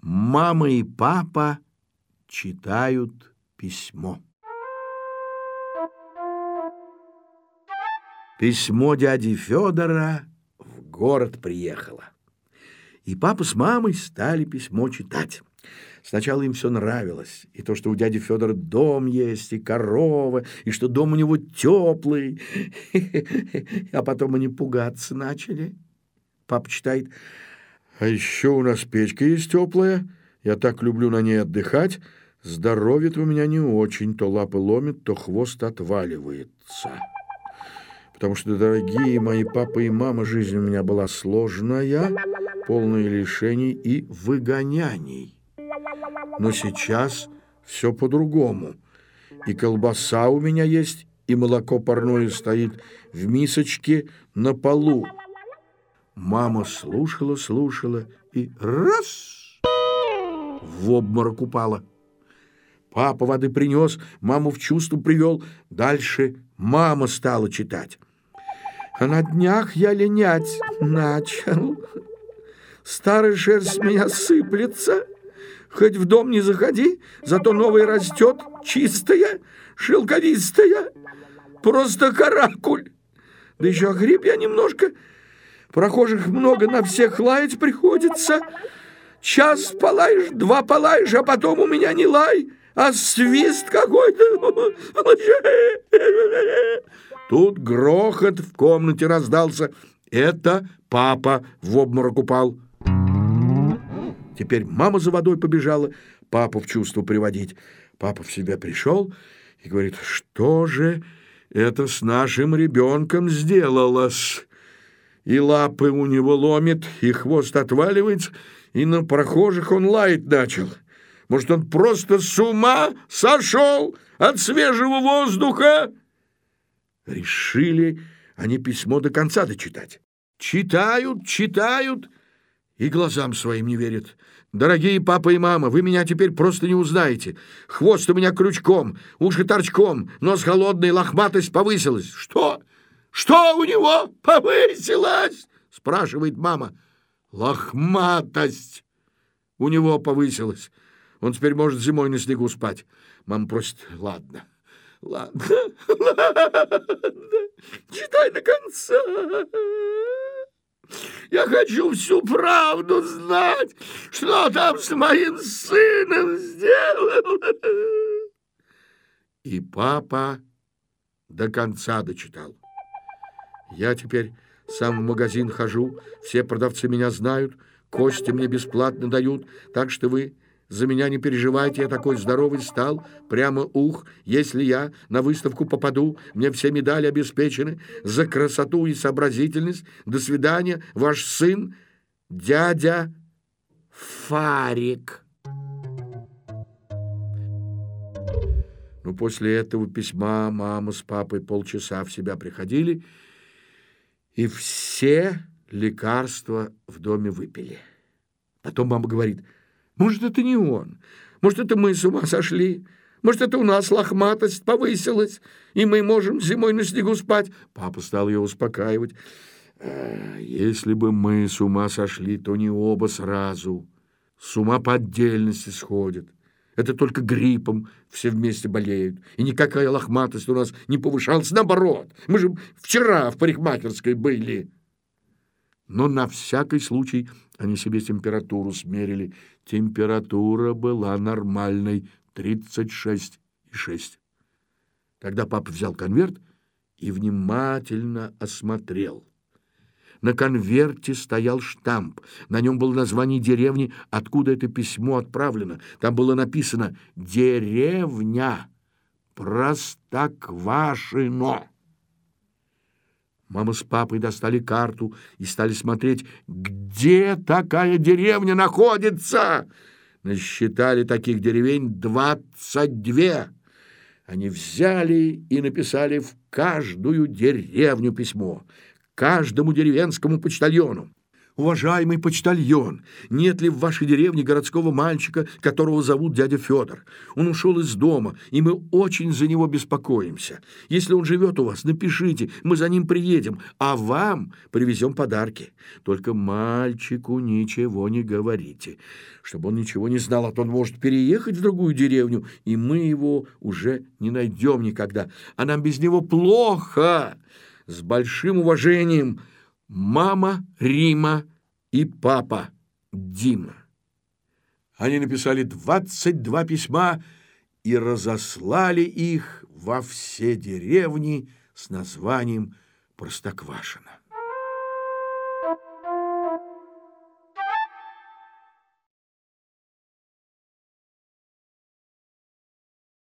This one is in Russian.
Мама и папа читают письмо. Письмо дяди Федора в город приехало. И папа с мамой стали письмо читать. Сначала им все нравилось, и то, что у дяди Федора дом есть, и корова, и что дом у него теплый. А потом они пугаться начали. Папа читает, а еще у нас печка есть теплая, я так люблю на ней отдыхать, здоровье у меня не очень, то лапы ломит, то хвост отваливается. Потому что, дорогие мои папа и мама, жизнь у меня была сложная, полная лишений и выгоняний. Но сейчас все по-другому. И колбаса у меня есть, и молоко парное стоит в мисочке на полу. Мама слушала, слушала и раз в обморок упала. Папа воды принес, маму в чувство привел. Дальше мама стала читать. А на днях я линять начал. Старая шерсть с меня сыплется. Хоть в дом не заходи, зато новая растет, чистая, шелковистая. Просто каракуль. Да еще гриб я немножко Прохожих много, на всех лаять приходится. Час полаешь, два полаешь, а потом у меня не лай, а свист какой-то. Тут грохот в комнате раздался. Это папа в обморок упал. Теперь мама за водой побежала, папу в чувство приводить. Папа в себя пришел и говорит, что же это с нашим ребенком сделалось? И лапы у него ломит, и хвост отваливается, и на прохожих он лает начал. Может, он просто с ума сошел от свежего воздуха? Решили они письмо до конца дочитать. Читают, читают и глазам своим не верят. Дорогие папа и мама, вы меня теперь просто не узнаете. Хвост у меня крючком, уши торчком, нос холодный, лохматость повысилась. Что? Что у него повысилось? спрашивает мама. Лохматость у него повысилась. Он теперь может зимой на снегу спать. Мама просит, ладно, ладно, ладно, читай до конца. Я хочу всю правду знать, что там с моим сыном сделал. И папа до конца дочитал. Я теперь сам в магазин хожу, все продавцы меня знают, кости мне бесплатно дают, так что вы за меня не переживайте, я такой здоровый стал, прямо ух, если я на выставку попаду, мне все медали обеспечены за красоту и сообразительность. До свидания, ваш сын, дядя Фарик. Ну, после этого письма мама с папой полчаса в себя приходили и все лекарства в доме выпили. Потом мама говорит, может, это не он, может, это мы с ума сошли, может, это у нас лохматость повысилась, и мы можем зимой на снегу спать. Папа стал ее успокаивать. «А, если бы мы с ума сошли, то не оба сразу. С ума по отдельности сходят. Это только гриппом все вместе болеют. И никакая лохматость у нас не повышалась. Наоборот, мы же вчера в парикмахерской были. Но на всякий случай они себе температуру смерили. Температура была нормальной — 36,6. Тогда папа взял конверт и внимательно осмотрел. На конверте стоял штамп. На нем было название деревни, откуда это письмо отправлено. Там было написано «Деревня Простоквашино». Мама с папой достали карту и стали смотреть, где такая деревня находится. Насчитали таких деревень двадцать две. Они взяли и написали в каждую деревню письмо каждому деревенскому почтальону. Уважаемый почтальон, нет ли в вашей деревне городского мальчика, которого зовут дядя Федор? Он ушел из дома, и мы очень за него беспокоимся. Если он живет у вас, напишите, мы за ним приедем, а вам привезем подарки. Только мальчику ничего не говорите, чтобы он ничего не знал, а то он может переехать в другую деревню, и мы его уже не найдем никогда. А нам без него плохо. С большим уважением – мама Рима и папа Дима. Они написали 22 письма и разослали их во все деревни с названием Простоквашино.